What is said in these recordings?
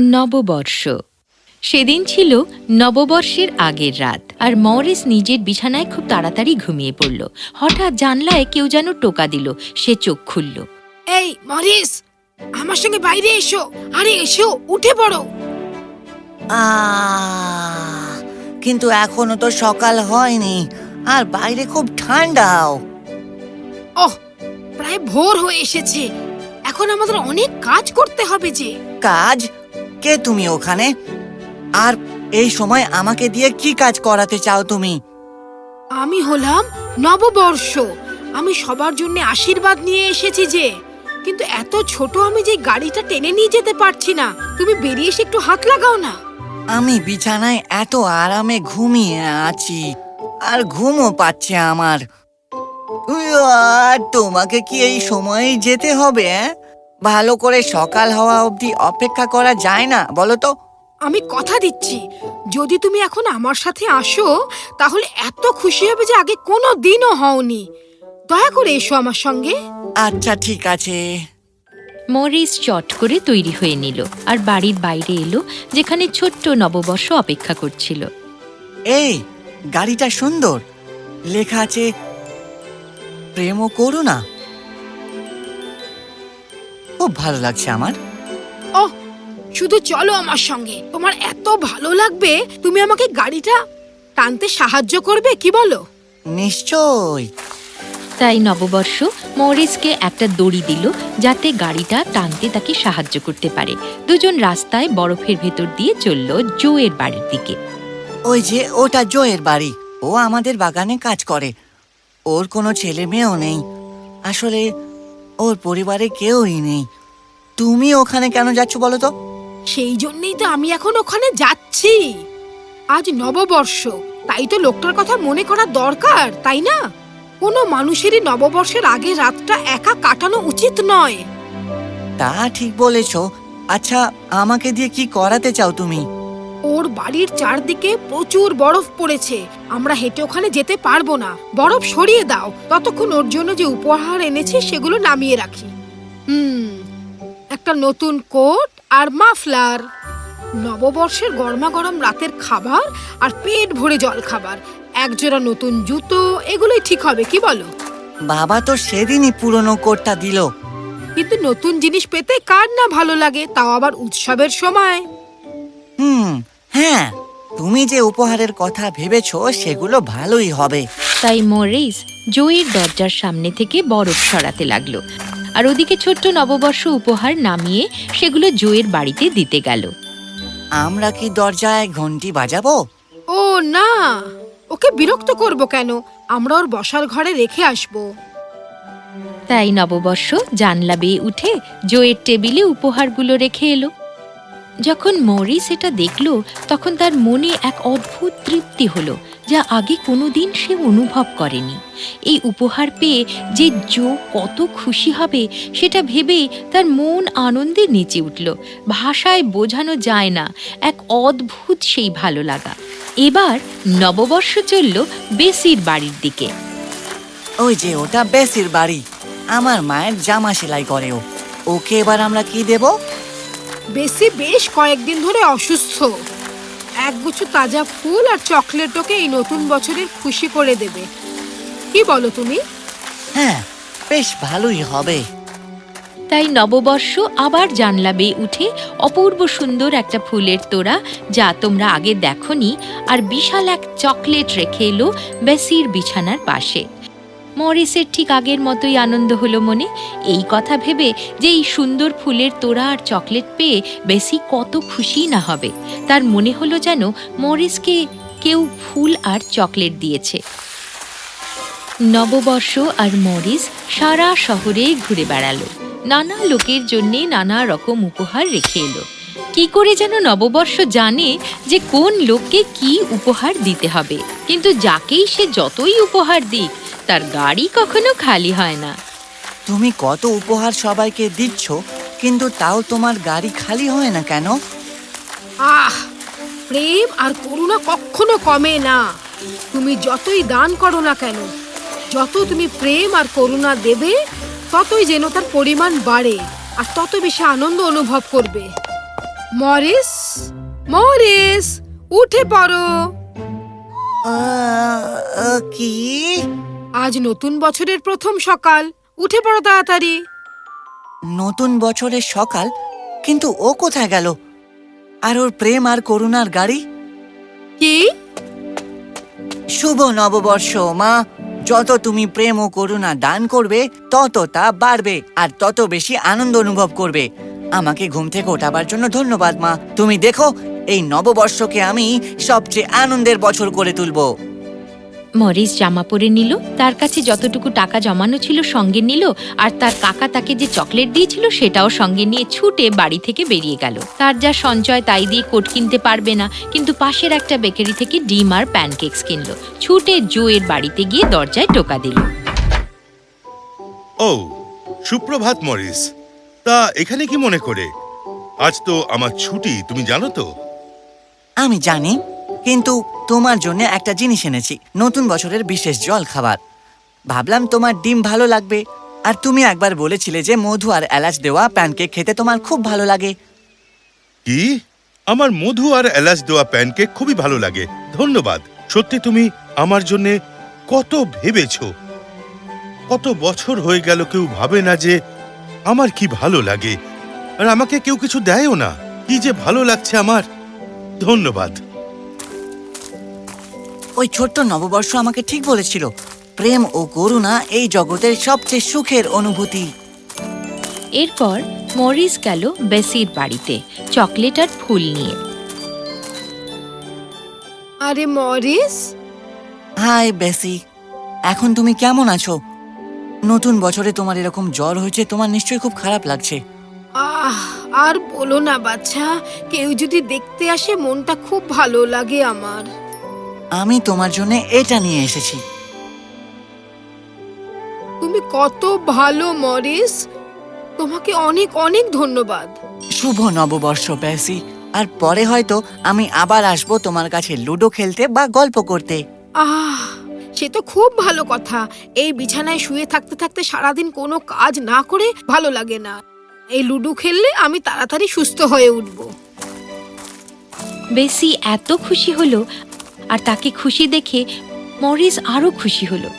নববর্ষ। সেদিন ছিল নববর্ষের আগের রাত আর মরিস নিজের বিছানায় খুব তাড়াতাড়ি ঘুমিয়ে পড়ল। হঠাৎ জানলায় কেউ যেন টোকা দিল সে চোখ খুলল। এই মরিস! আমার সঙ্গে বাইরে এসো আরে এসো উঠে পড়ো। কিন্তু এখনও তো সকাল হয়নি আর বাইরে খুব ঠান্ডাও। ওহ প্রায় ভোর হয়ে এসেছে। এখন আমাদের অনেক কাজ করতে হবে যে। কাজ? কে তুমি ওখানে? আর এই সময় আমাকে দিয়ে কি কাজ করাতে চাও তুমি? আমি হলাম নববর্ষ। আমি সবার জন্য আশীর্বাদ নিয়ে এসেছি যে কিন্তু এত ছোট আমি যে গাড়িটা টেনে নিয়ে যেতে পারছি না তুমি বেরিয়ে এসে একটু হাত লাগাও না। আমি বিছানায় এত আরামে ঘুমিয়ে আছি আর ঘুমও পাচ্ছে আমার। তোমাকে কি এই সময়ে যেতে হবে অ্যাঁ? ভালো করে সকাল হওয়া অবধি অপেক্ষা করা যায় না বলো তো। আমি কথা দিচ্ছি। যদি তুমি এখন আমার সাথে আসো তাহলে এত খুশি হবে যে আগে কোনো দিনও হওনি। দয়া করে এসো আমার সঙ্গে। আচ্ছা ঠিক আছে। মরিস চট করে তৈরি হয়ে নিল আর বাড়ির বাইরে এলো যেখানে ছোট্ট নববর্ষ অপেক্ষা করছিল। এই গাড়িটা সুন্দর। লেখা আছে প্রেম ও করুণা খুব ভালো লাগছে আমার। ওহ শুধু চলো আমার সঙ্গে। তোমার এত ভালো লাগবে তুমি আমাকে গাড়িটা টানতে সাহায্য করবে কি বলো? নিশ্চয় তাই নববর্ষ মরিসকে একটা দড়ি দিল যাতে গাড়িটা টানতে তাকে সাহায্য করতে পারে। দুজন রাস্তায় বরফের ভেতর দিয়ে চলল জোয়ের বাড়ির দিকে। ওই যে ওটা জয়ের বাড়ি। ও আমাদের বাগানে কাজ করে। ওর কোনো ছেলে মেয়েও নেই। আসলে ওর পরিবারে কেউই নেই। তুমি ওখানে কেন যাচ্ছ বলো তো? সেই জন্যই তো আমি এখন ওখানে যাচ্ছি। আজ নববর্ষ তাই তো লোকটার কথা মনে করা দরকার তাই না? কোনো মানুষেরই নববর্ষের আগে রাতটা একা কাটানো উচিত নয়। তা ঠিক বলেছ। আচ্ছা আমাকে দিয়ে কি করাতে চাও তুমি? ওর বাড়ির চারদিকে প্রচুর বরফ পড়েছে। আমরা হেঁটে ওখানে যেতে পারব না। বরফ সরিয়ে দাও। ততক্ষণ ওর জন্য যে উপহার এনেছি সেগুলো নামিয়ে রাখি। হুম। একটা নতুন কোট আর মাফলার। নববর্ষের গরমা গরম রাতের খাবার আর পেট ভরে জল খাবার একজোড়া নতুন জুতো এগুলোই ঠিক হবে কি বলো? বাবা তো সেদিনই পুরনো কোটটা দিল। কিন্তু নতুন জিনিস পেতে কার না ভালো লাগে তাও আবার উৎসবের সময়। হুম হ্যাঁ তুমি যে উপহারের কথা ভেবেছো সেগুলো ভালোই হবে। তাই মরিস জোয়ের দরজার সামনে থেকে বরফ সরাতে লাগল। আর ওদিকে ছোট্ট নববর্ষ উপহার নামিয়ে সেগুলো জোয়ের বাড়িতে দিতে গেল। আমরা কি দরজায় ঘন্টি বাজাবো? ও না। ওকে বিরক্ত করব কেন? আমরা ওর বসার ঘরে রেখে আসব। তাই নববর্ষ জানলা বেয়ে উঠে জোয়ের টেবিলে উপহারগুলো রেখে এলো। যখন মরিস এটা দেখল তখন তার মনে এক অদ্ভুত তৃপ্তি হলো। যা আগে কোনোদিন সে অনুভব করেনি। এই উপহার পেয়ে যে জো কত খুশি হবে সেটা ভেবেই তার মন আনন্দে নেচে উঠল। ভাষায় বোঝানো যায় না এক অদ্ভুত সেই ভালো লাগা। এবার নববর্ষ চলল বেসির বাড়ির দিকে। ওই যে ওটা বেসির বাড়ি। আমার মায়ের জামা সেলাই করে ও। ওকে এবার আমরা কি দেব? বেশি বেশ কয়েকদিন ধরে অসুস্থ। একগুচ্ছ তাজা ফুল আর চকলেট ওকে এই নতুন বছরের খুশি করে দেবে। কি বলো তুমি? হ্যাঁ বেশ ভালোই হবে। তাই নববর্ষ আবার জানলা বেয়ে উঠে অপূর্ব সুন্দর একটা ফুলের তোড়া যা তোমরা আগে দেখনি আর বিশাল এক চকলেট রেখে এলো বেসির বিছানার পাশে। মরিসের ঠিক আগের মতোই আনন্দ হলো মনে। এই কথা ভেবে যে এই সুন্দর ফুলের তোড়া আর চকলেট পেয়ে বেশি কত খুশি না হবে। তার মনে হলো যেন মরিসকে কেউ ফুল আর চকলেট দিয়েছে। নববর্ষ আর মরিস সারা শহরে ঘুরে বেড়ালো। নানা লোকের জন্যে নানা রকম উপহার রেখে এলো। কি করে যেন নববর্ষ জানে যে কোন লোককে কি উপহার দিতে হবে। কিন্তু যাকেই সে যতই উপহার দিক তার গাড়ি কখনো খালি হয় না। তুমি কত উপহার সবাইকে দিচ্ছ কিন্তু তাও তোমার গাড়ি খালি হয় না কেন? আহ প্রেম আর করুণা কখনো কমে না। তুমি যতই দান করো না কেন যত তুমি প্রেম আর করুণা দেবে ততই যেন তার পরিমাণ বাড়ে আর তত বেশি আনন্দ অনুভব করবে। মরিস মরিস উঠে পড়ো। কি? আজ নতুন বছরের প্রথম সকাল। উঠে পড়ো তাড়াতাড়ি। নতুন বছরের সকাল? কিন্তু ও কোথায় গেল? আর ওর প্রেম আর করুণার গাড়ি? কি? শুভ নববর্ষ মা। যত তুমি প্রেম ও করুণা দান করবে তত তা বাড়বে আর তত বেশি আনন্দ অনুভব করবে। আমাকে ঘুম থেকে ওঠাবার জন্য ধন্যবাদ মা। তুমি দেখো এই নববর্ষকে আমি সবচেয়ে আনন্দের বছর করে তুলবো। মরিস জামা পরে নিল তার কাছে যতটুকু টাকা জমানো ছিল সঙ্গে নিল আর তার কাকা তাকে যে চকলেট দিয়েছিল সেটাও সঙ্গে নিয়ে ছুটে বাড়ি থেকে বেরিয়ে গেল। তার যা সঞ্চয় তাই দিয়ে কোট কিনতে পারবে না কিন্তু পাশের একটা বেকারি থেকে ডিম আর প্যানকেকস কিনলো। ছুটে জোয়ের বাড়িতে গিয়ে দরজায় টোকা দিল। ও সুপ্রভাত মরিস। তা এখানে কি মনে করে? আজ তো আমার ছুটি তুমি জানো তো? আমি জানি। কিন্তু তোমার জন্য একটা জিনিস এনেছি, নতুন বছরের বিশেষ জল খাবার ভাবলাম তোমার ডিম ভালো লাগবে, আর তুমি একবার বলেছিলে যে মধু আর এলাচ দেওয়া প্যানকেক খেতে তোমার খুব ভালো লাগে। কি? আমার মধু আর এলাচ দেওয়া প্যানকেক খুবই ভালো লাগে, ধন্যবাদ। সত্যি তুমি আমার জন্য কত ভেবেছ? কত বছর হয়ে গেল কেউ ভাবে না যে আমার কি ভালো লাগে, আর আমাকে কেউ কিছু দেয়ও না। কি যে ভালো লাগছে আমার। ধন্যবাদ। ওই ছোট্ট নববর্ষ আমাকে ঠিক বলেছিল। প্রেম ও করুণা এই জগতের সবচেয়ে সুখের অনুভূতি। এরপর মরিস গেল বেসির বাড়িতে চকলেট আর ফুল নিয়ে। আরে মরিস? হাই বেসি। এখন তুমি কেমন আছো? নতুন বছরে তোমার এরকম জ্বর হয়েছে তোমার নিশ্চয়ই খুব খারাপ লাগছে। আহ আর বলো না বাচ্চা কেউ যদি দেখতে আসে মনটা খুব ভালো লাগে আমার। আমি তোমার জন্য এটা নিয়ে এসেছি। তুমি কত ভালো মরিস। তোমাকে অনেক অনেক ধন্যবাদ। শুভ নববর্ষ বেসি আর পরে হয়তো আমি আবার আসব তোমার কাছে লুডো খেলতে বা গল্প করতে। আহ সে তো খুব ভালো কথা। এই বিছানায় শুয়ে থাকতে থাকতে সারাদিন কোনো কাজ না করে ভালো লাগে না। এই লুডো খেললে আমি তাড়াতাড়ি সুস্থ হয়ে উঠব। বেসি এত খুশি হলো আর তাকে খুশি দেখে মরিস আরও খুশি হলো।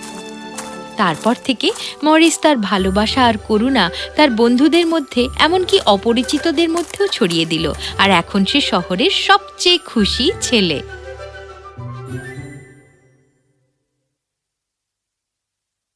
তারপর থেকে মরিস তার ভালোবাসা আর করুণা তার বন্ধুদের মধ্যে, এমনকি অপরিচিতদের মধ্যেও ছড়িয়ে দিল। আর এখন সে শহরের সবচেয়ে খুশি ছেলে।